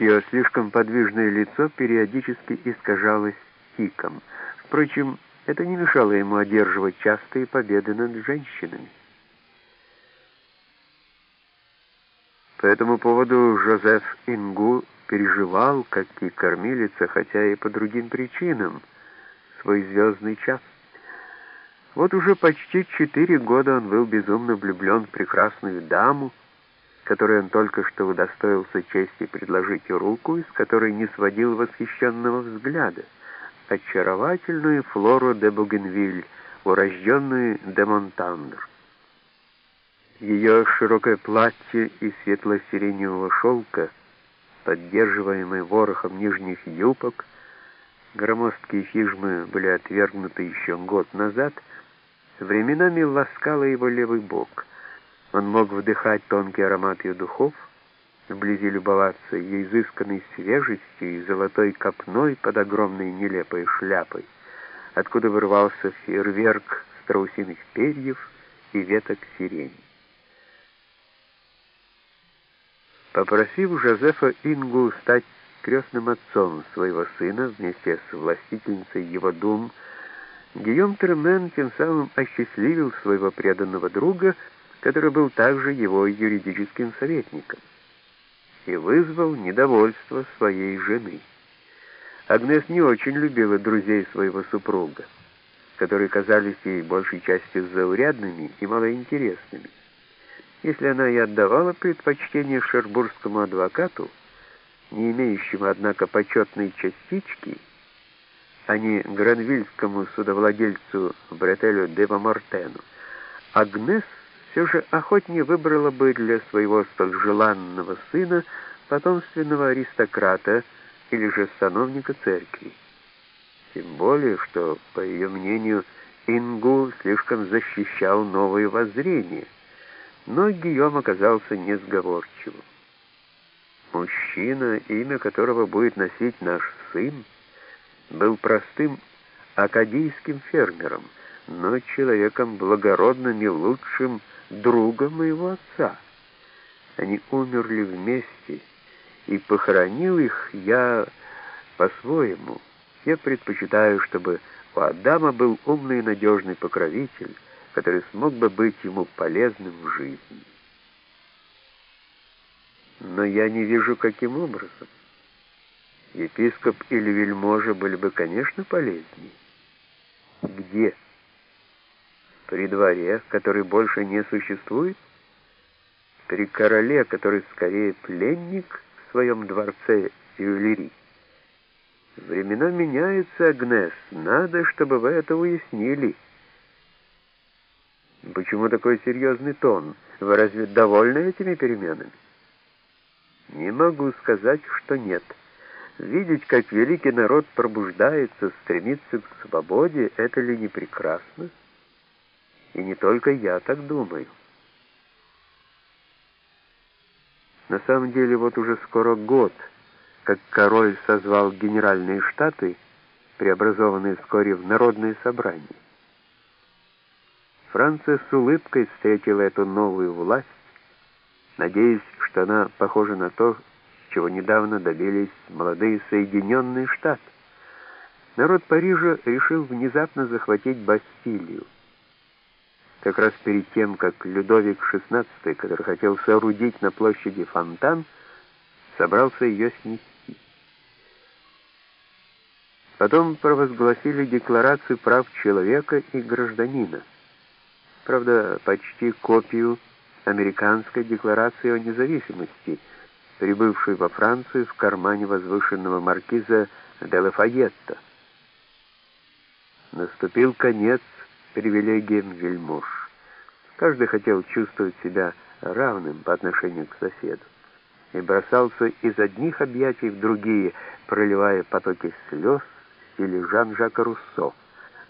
чье слишком подвижное лицо периодически искажалось тиком. Впрочем, это не мешало ему одерживать частые победы над женщинами. По этому поводу Жозеф Ингу переживал, как и кормилица, хотя и по другим причинам, свой звездный час. Вот уже почти четыре года он был безумно влюблен в прекрасную даму, которой он только что удостоился чести предложить руку, из которой не сводил восхищенного взгляда, очаровательную Флору де Бугенвиль, урожденную де Монтандр. Ее широкое платье из светло-сиреневого шелка, поддерживаемое ворохом нижних юбок, громоздкие фижмы были отвергнуты еще год назад, временами ласкало его левый бок. Он мог вдыхать тонкий аромат ее духов, вблизи любоваться ее изысканной свежестью и золотой копной под огромной нелепой шляпой, откуда вырвался фейерверк страусиных перьев и веток сирени. Попросив Жозефа Ингу стать крестным отцом своего сына вместе с властительницей его дум, Гийом Тремен тем самым осчастливил своего преданного друга, который был также его юридическим советником, и вызвал недовольство своей жены. Агнес не очень любила друзей своего супруга, которые казались ей большей частью заурядными и малоинтересными. Если она и отдавала предпочтение шербургскому адвокату, не имеющему, однако, почетной частички, а не гранвильскому судовладельцу Бретелю де Мортену, Агнес все же охотнее выбрала бы для своего столь желанного сына потомственного аристократа или же сановника церкви. Тем более, что, по ее мнению, Ингу слишком защищал новые воззрения — но Гийом оказался несговорчивым. Мужчина, имя которого будет носить наш сын, был простым акадийским фермером, но человеком благородным и лучшим другом моего отца. Они умерли вместе, и похоронил их я по-своему. Я предпочитаю, чтобы у Адама был умный и надежный покровитель, который смог бы быть ему полезным в жизни. Но я не вижу, каким образом. Епископ или вельможа были бы, конечно, полезнее. Где? При дворе, который больше не существует? При короле, который скорее пленник в своем дворце Юлири? Времена меняются, Агнес. Надо, чтобы вы это уяснили. Почему такой серьезный тон? Вы разве довольны этими переменами? Не могу сказать, что нет. Видеть, как великий народ пробуждается, стремится к свободе, это ли не прекрасно? И не только я так думаю. На самом деле, вот уже скоро год, как король созвал генеральные штаты, преобразованные вскоре в народное собрание. Франция с улыбкой встретила эту новую власть, надеясь, что она похожа на то, чего недавно добились молодые Соединенные Штаты. Народ Парижа решил внезапно захватить Бастилию. Как раз перед тем, как Людовик XVI, который хотел соорудить на площади фонтан, собрался ее снести. Потом провозгласили Декларацию прав человека и гражданина. Правда, почти копию американской декларации о независимости, прибывшей во Францию в кармане возвышенного маркиза де. Наступил конец привилегиям вельмож. Каждый хотел чувствовать себя равным по отношению к соседу и бросался из одних объятий в другие, проливая потоки слез стиле Жан-Жака Руссо,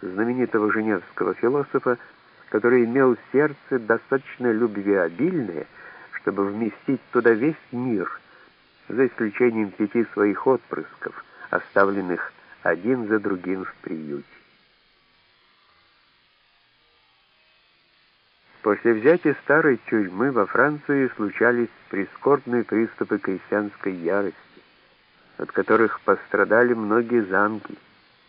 знаменитого женевского философа, который имел сердце достаточно любвеобильное, чтобы вместить туда весь мир, за исключением пяти своих отпрысков, оставленных один за другим в приюте. После взятия старой тюрьмы во Франции случались прискорбные приступы крестьянской ярости. от которых пострадали многие замки.